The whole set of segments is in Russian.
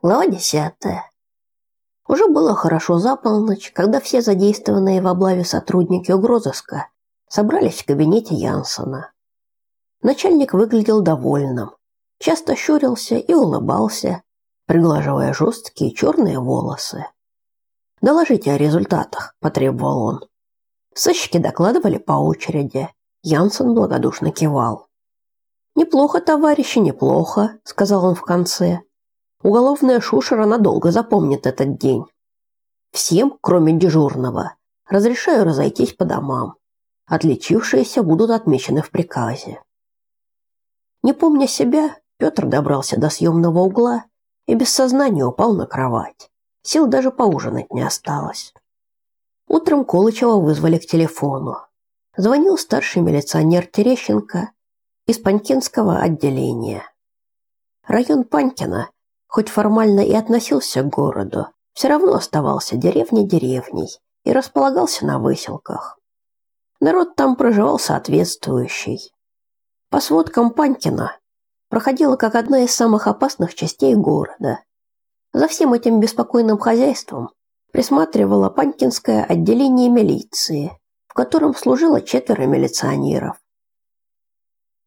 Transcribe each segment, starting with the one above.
Глава десятая. Уже было хорошо за полночь, когда все задействованные в облаве сотрудники угрозыска собрались в кабинете Янсона. Начальник выглядел довольным, часто щурился и улыбался, приглаживая жесткие черные волосы. «Доложите о результатах», – потребовал он. Сыщики докладывали по очереди. Янсен благодушно кивал. «Неплохо, товарищи, неплохо», – сказал он в конце. «Уголовная шушера надолго запомнит этот день. Всем, кроме дежурного, разрешаю разойтись по домам. Отличившиеся будут отмечены в приказе». Не помня себя, Петр добрался до съемного угла и без сознания упал на кровать. Сил даже поужинать не осталось. Утром Колычева вызвали к телефону. Звонил старший милиционер Терещенко из Панькинского отделения. Район Панькина, хоть формально и относился к городу, все равно оставался деревней-деревней и располагался на выселках. Народ там проживал соответствующий. По сводкам Панькина, проходила как одна из самых опасных частей города. За всем этим беспокойным хозяйством присматривало Панькинское отделение милиции, в котором служило четверо милиционеров.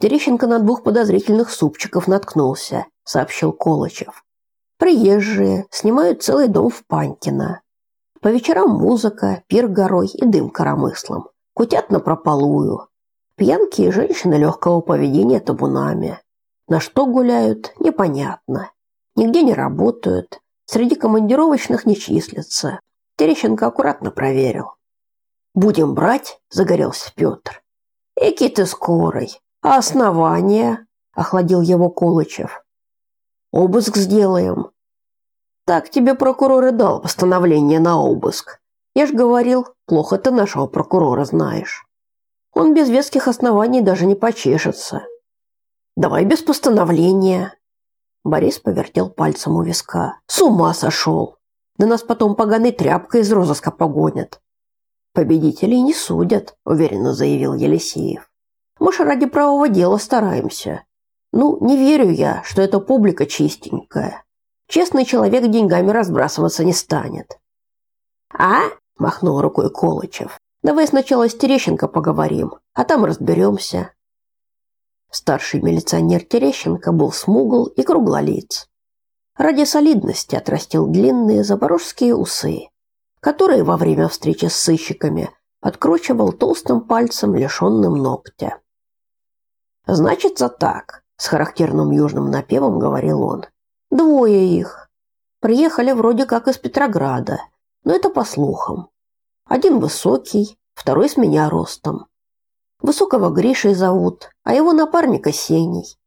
Терещенко на двух подозрительных супчиков наткнулся, сообщил Колычев. Приезжие снимают целый дом в Панькино. По вечерам музыка, пир горой и дым коромыслом. Кутят на прополую. Пьянки и женщины легкого поведения табунами. На что гуляют, непонятно. Нигде не работают. Среди командировочных не числятся. Терещенко аккуратно проверил. «Будем брать?» – загорелся Петр. «Эки ты скорый. А основания?» – охладил его Колычев. «Обыск сделаем». «Так тебе прокурор и дал постановление на обыск. Я ж говорил, плохо ты нашего прокурора знаешь». Он без веских оснований даже не почешется. Давай без постановления. Борис повертел пальцем у виска. С ума сошел. Да нас потом поганой тряпкой из розыска погонят. Победителей не судят, уверенно заявил Елисеев. Мы же ради правого дела стараемся. Ну, не верю я, что эта публика чистенькая. Честный человек деньгами разбрасываться не станет. А? махнул рукой Колычев. Давай сначала с Терещенко поговорим, а там разберемся. Старший милиционер Терещенко был смугл и круглолиц. Ради солидности отрастил длинные запорожские усы, которые во время встречи с сыщиками откручивал толстым пальцем, лишенным ногтя. «Значится так», – с характерным южным напевом говорил он. «Двое их. Приехали вроде как из Петрограда, но это по слухам. Один высокий, второй с меня ростом. Высокого Гришей зовут, а его напарника Сеней.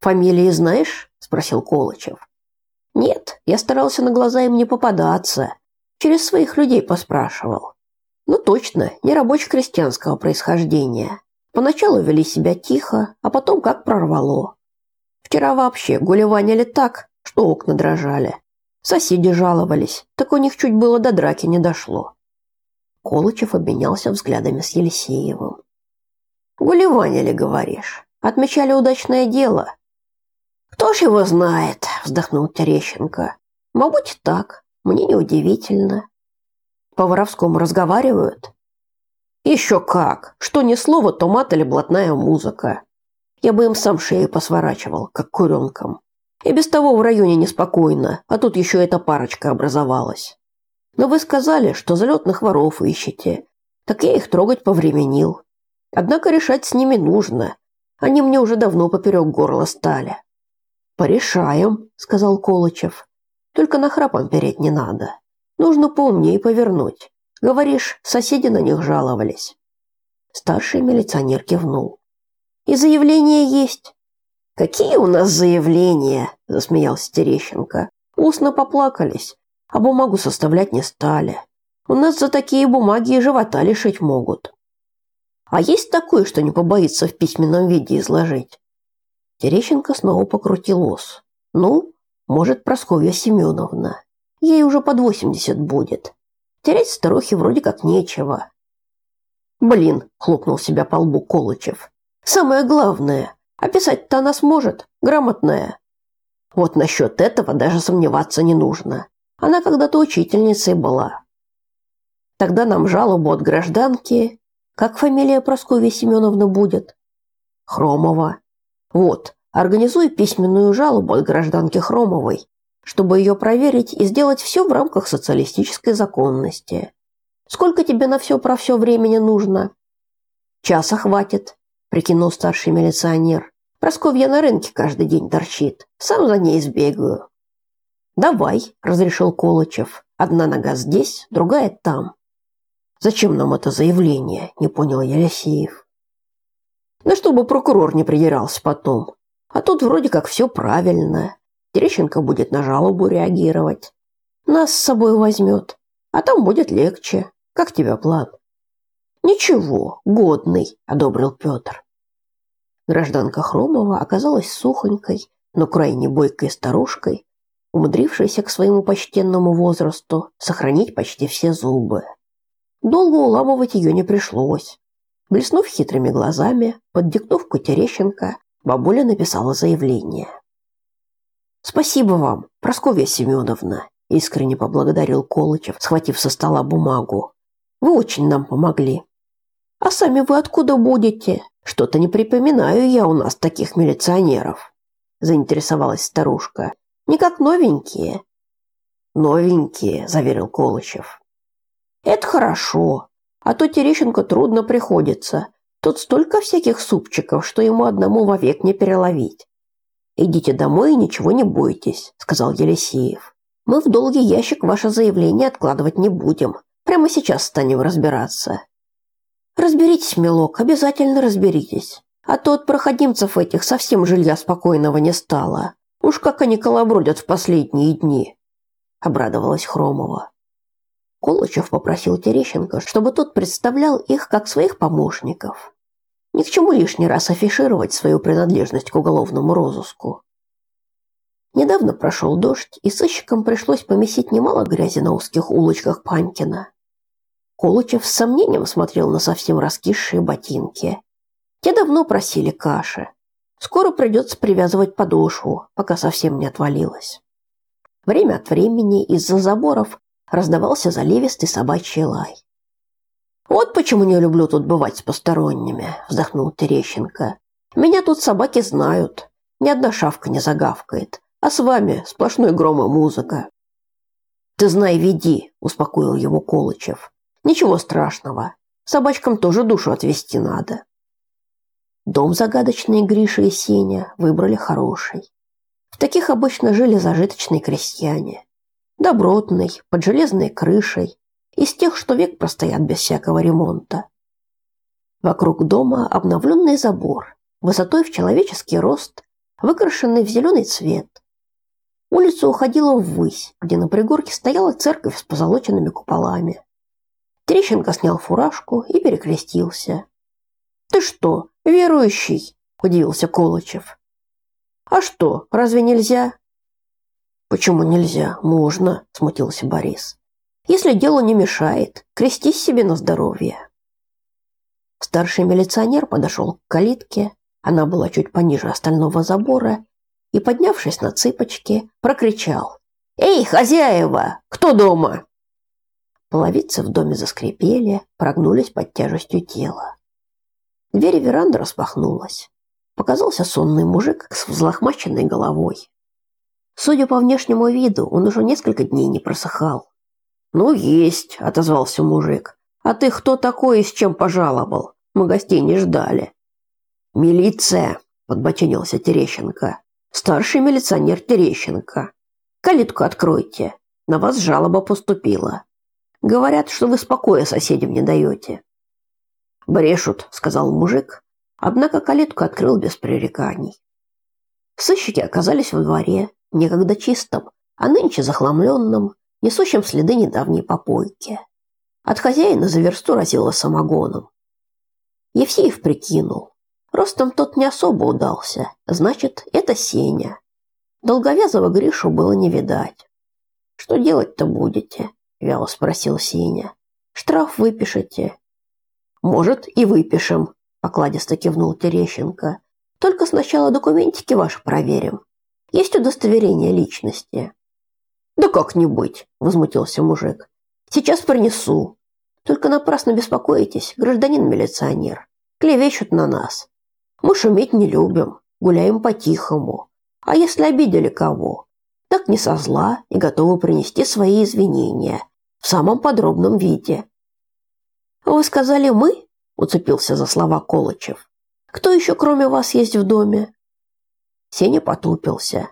Фамилии знаешь? спросил Колычев. Нет, я старался на глаза им не попадаться. Через своих людей поспрашивал. Ну точно, не рабоче-крестьянского происхождения. Поначалу вели себя тихо, а потом как прорвало. Вчера вообще гулеванили так, что окна дрожали. Соседи жаловались, так у них чуть было до драки не дошло. Колычев обменялся взглядами с Елисеевым. «Гулеванили, говоришь? Отмечали удачное дело?» «Кто ж его знает?» – вздохнул Терещенко. «Мабуть, так. Мне неудивительно. По воровскому разговаривают?» «Еще как! Что ни слово, то мат или блатная музыка. Я бы им сам шею посворачивал, как куренкам. И без того в районе неспокойно, а тут еще эта парочка образовалась». Но вы сказали, что залетных воров ищете. Так я их трогать повременил. Однако решать с ними нужно. Они мне уже давно поперек горла стали. Порешаем, сказал Колычев. Только на храпом переть не надо. Нужно поумнее повернуть. Говоришь, соседи на них жаловались. Старший милиционер кивнул. И заявления есть. Какие у нас заявления? засмеялся Терещенко. Устно поплакались а бумагу составлять не стали. У нас за такие бумаги и живота лишить могут. А есть такое, что не побоится в письменном виде изложить? Терещенко снова покрутил ос. Ну, может, Прасковья Семеновна. Ей уже под восемьдесят будет. Терять старухе вроде как нечего. Блин, хлопнул себя по лбу Колычев. Самое главное, описать-то она сможет, грамотная. Вот насчет этого даже сомневаться не нужно. Она когда-то учительницей была. Тогда нам жалобу от гражданки. Как фамилия Прасковьи Семеновны будет? Хромова. Вот, организуй письменную жалобу от гражданки Хромовой, чтобы ее проверить и сделать все в рамках социалистической законности. Сколько тебе на все про все времени нужно? Часа хватит, прикинул старший милиционер. Просковья на рынке каждый день торчит. Сам за ней сбегаю. Давай, разрешил Колычев. Одна нога здесь, другая там. Зачем нам это заявление? Не понял Елисеев. Да чтобы прокурор не придирался потом. А тут вроде как все правильно. Терещенко будет на жалобу реагировать. Нас с собой возьмет. А там будет легче. Как тебя план? Ничего, годный, одобрил Петр. Гражданка Хромова оказалась сухонькой, но крайне бойкой старушкой, умудрившейся к своему почтенному возрасту сохранить почти все зубы. Долго уламывать ее не пришлось. Блеснув хитрыми глазами, под диктовку Терещенко, бабуля написала заявление. «Спасибо вам, Прасковья Семеновна», – искренне поблагодарил Колычев, схватив со стола бумагу. «Вы очень нам помогли». «А сами вы откуда будете?» Что-то не припоминаю я у нас таких милиционеров, заинтересовалась старушка. Не как новенькие. Новенькие, заверил Колычев. Это хорошо, а то Терещенко трудно приходится. Тут столько всяких супчиков, что ему одному вовек не переловить. Идите домой и ничего не бойтесь, сказал Елисеев. Мы в долгий ящик ваше заявление откладывать не будем. Прямо сейчас станем разбираться. Разберитесь, милок, обязательно разберитесь. А то от проходимцев этих совсем жилья спокойного не стало. Уж как они колобродят в последние дни. Обрадовалась Хромова. Колычев попросил Терещенко, чтобы тот представлял их как своих помощников. Ни к чему лишний раз афишировать свою принадлежность к уголовному розыску. Недавно прошел дождь, и сыщикам пришлось помесить немало грязи на узких улочках Панькина. Колычев с сомнением смотрел на совсем раскисшие ботинки. Те давно просили каши. Скоро придется привязывать подошву, пока совсем не отвалилась. Время от времени из-за заборов раздавался заливистый собачий лай. «Вот почему не люблю тут бывать с посторонними», – вздохнул Терещенко. «Меня тут собаки знают. Ни одна шавка не загавкает. А с вами сплошной гром и музыка». «Ты знай, веди», – успокоил его Колычев. Ничего страшного. Собачкам тоже душу отвести надо. Дом загадочный Гриша и Сеня выбрали хороший. В таких обычно жили зажиточные крестьяне. Добротный, под железной крышей, из тех, что век простоят без всякого ремонта. Вокруг дома обновленный забор, высотой в человеческий рост, выкрашенный в зеленый цвет. Улица уходила ввысь, где на пригорке стояла церковь с позолоченными куполами. Трещенко снял фуражку и перекрестился. «Ты что, верующий?» – удивился Колычев. «А что, разве нельзя?» «Почему нельзя? Можно», – смутился Борис. «Если дело не мешает, крестись себе на здоровье». Старший милиционер подошел к калитке, она была чуть пониже остального забора, и, поднявшись на цыпочки, прокричал. «Эй, хозяева, кто дома?» Половицы в доме заскрипели, прогнулись под тяжестью тела. Дверь веранды распахнулась. Показался сонный мужик с взлохмаченной головой. Судя по внешнему виду, он уже несколько дней не просыхал. «Ну, есть», — отозвался мужик. «А ты кто такой и с чем пожаловал? Мы гостей не ждали». «Милиция», — подбоченился Терещенко. «Старший милиционер Терещенко. Калитку откройте. На вас жалоба поступила. Говорят, что вы спокоя соседям не даете». «Брешут», — сказал мужик, однако калитку открыл без пререканий. Сыщики оказались во дворе, некогда чистом, а нынче захламленном, несущем следы недавней попойки. От хозяина за версту разило самогоном. Евсеев прикинул. Ростом тот не особо удался, значит, это Сеня. Долговязого Гришу было не видать. Что делать-то будете? вяло спросил Сеня. Штраф выпишете? Может, и выпишем, покладисто кивнул Терещенко. Только сначала документики ваши проверим. Есть удостоверение личности?» «Да как не быть?» – возмутился мужик. «Сейчас принесу. Только напрасно беспокоитесь, гражданин милиционер. Клевещут на нас. Мы шуметь не любим, гуляем по-тихому. А если обидели кого, так не со зла и готовы принести свои извинения в самом подробном виде». «Вы сказали «мы»?» – уцепился за слова Колычев. «Кто еще, кроме вас, есть в доме?» Сеня потупился.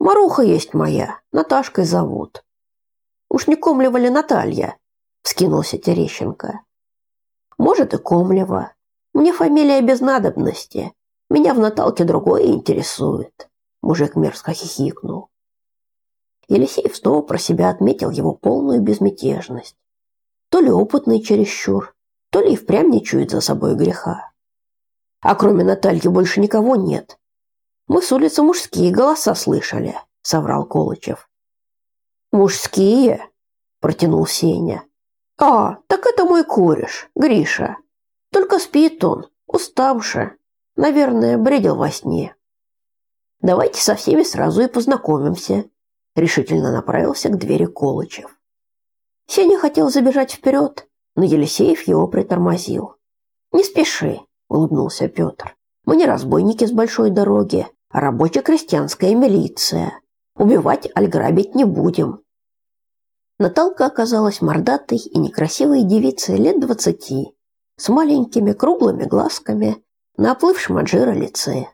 Маруха есть моя, Наташкой зовут. Уж не Комлева ли Наталья? Вскинулся Терещенко. Может и Комлева. Мне фамилия без надобности. Меня в Наталке другое интересует. Мужик мерзко хихикнул. Елисеев снова про себя отметил его полную безмятежность. То ли опытный чересчур, то ли и впрямь не чует за собой греха. А кроме Натальи больше никого нет. Мы с улицы мужские голоса слышали, соврал Колычев. Мужские? протянул Сеня. А, так это мой кореш, Гриша. Только спит он, уставший. Наверное, бредил во сне. Давайте со всеми сразу и познакомимся, решительно направился к двери Колычев. Сеня хотел забежать вперед, но Елисеев его притормозил. Не спеши, улыбнулся Петр. Мы не разбойники с большой дороги, рабоче-крестьянская милиция. Убивать аль грабить не будем. Наталка оказалась мордатой и некрасивой девицей лет двадцати, с маленькими круглыми глазками на оплывшем от жира лице.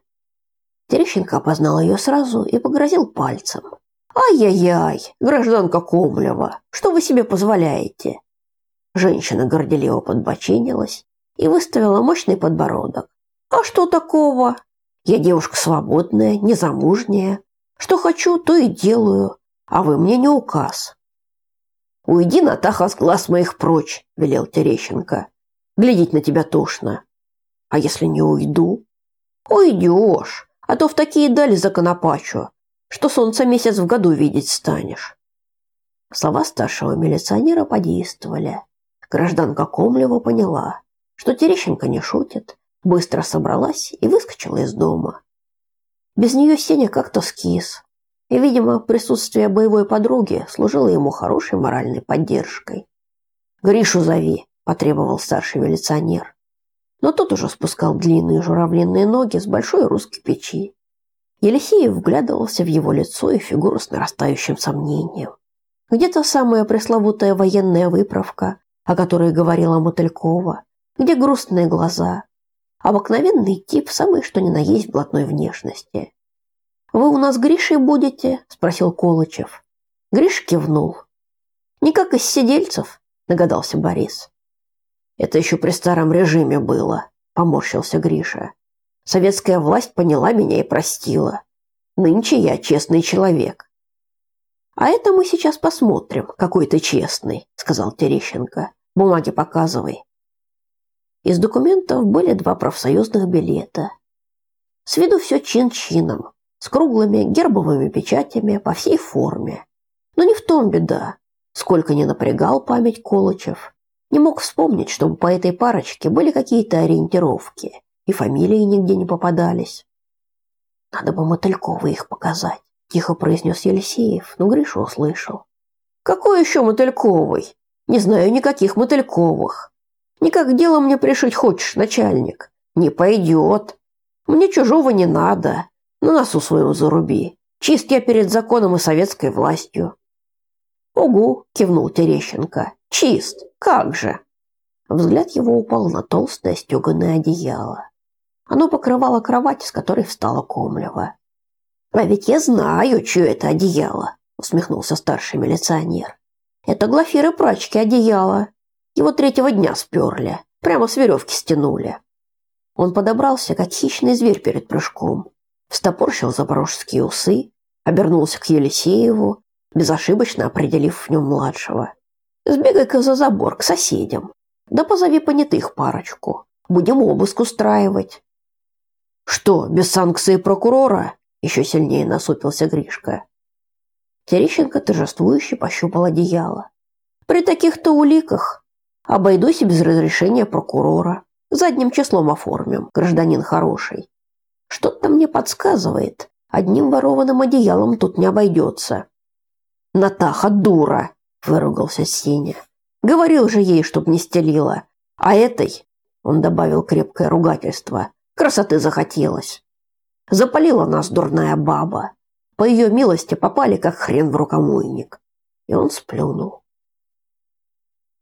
Терещенко опознал ее сразу и погрозил пальцем. «Ай-яй-яй, гражданка Комлева, что вы себе позволяете?» Женщина горделиво подбоченилась и выставила мощный подбородок. «А что такого? Я девушка свободная, незамужняя. Что хочу, то и делаю, а вы мне не указ. Уйди, Натаха, с глаз моих прочь, велел Терещенко. Глядеть на тебя тошно. А если не уйду? Уйдешь, а то в такие дали законопачу, что солнце месяц в году видеть станешь. Слова старшего милиционера подействовали. Гражданка Комлева поняла, что Терещенко не шутит, быстро собралась и выскочила из дома. Без нее Сеня как-то скис, и, видимо, присутствие боевой подруги служило ему хорошей моральной поддержкой. «Гришу зови», – потребовал старший милиционер. Но тот уже спускал длинные журавлиные ноги с большой русской печи. Елисеев вглядывался в его лицо и фигуру с нарастающим сомнением. Где то самая пресловутая военная выправка, о которой говорила Мотылькова, где грустные глаза, Обыкновенный тип, самый что ни на есть блатной внешности. «Вы у нас Гришей будете?» – спросил Колычев. Гриш кивнул. «Не как из сидельцев», – догадался Борис. «Это еще при старом режиме было», – поморщился Гриша. «Советская власть поняла меня и простила. Нынче я честный человек». «А это мы сейчас посмотрим, какой ты честный», – сказал Терещенко. «Бумаги показывай». Из документов были два профсоюзных билета. С виду все чин-чином, с круглыми гербовыми печатями по всей форме. Но не в том беда. Сколько не напрягал память Колычев, не мог вспомнить, чтобы по этой парочке были какие-то ориентировки, и фамилии нигде не попадались. Надо бы Мотылькова их показать, тихо произнес Елисеев, но Гриша услышал. Какой еще Мотыльковый? Не знаю никаких Мотыльковых. Никак дело мне пришить хочешь, начальник? Не пойдет. Мне чужого не надо. На носу своего заруби. Чист я перед законом и советской властью. Угу, кивнул Терещенко. Чист. Как же? Взгляд его упал на толстое стеганое одеяло. Оно покрывало кровать, с которой встала Комлева. А ведь я знаю, чье это одеяло, усмехнулся старший милиционер. Это Глафиры прачки одеяло. Его третьего дня сперли, прямо с веревки стянули. Он подобрался, как хищный зверь перед прыжком, встопорщил запорожские усы, обернулся к Елисееву, безошибочно определив в нем младшего. «Сбегай-ка за забор, к соседям. Да позови понятых парочку. Будем обыск устраивать». «Что, без санкции прокурора?» Еще сильнее насупился Гришка. Терещенко торжествующе пощупал одеяло. «При таких-то уликах Обойдусь без разрешения прокурора. Задним числом оформим, гражданин хороший. Что-то мне подсказывает, Одним ворованным одеялом тут не обойдется. Натаха дура, выругался Сеня. Говорил же ей, чтоб не стелила. А этой, он добавил крепкое ругательство, красоты захотелось. Запалила нас дурная баба. По ее милости попали, как хрен в рукомойник. И он сплюнул.